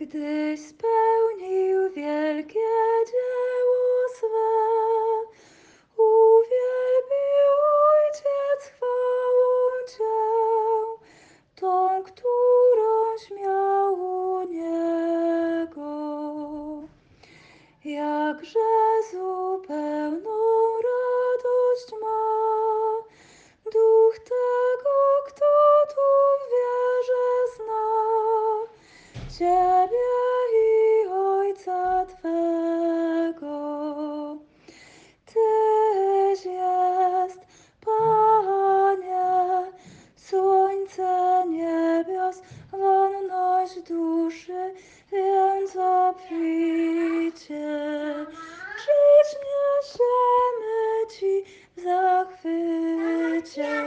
gdyś spełnił wielkie dzieło swe. Uwielbił Ojciec chwałą Cię, tą, którąś miał u Niego. Jakże zupełną radość ma duch tego, kto tu wierzy zna. ciemność duszy, więc obficie. Przyśniesiemy Ci w zachwycie.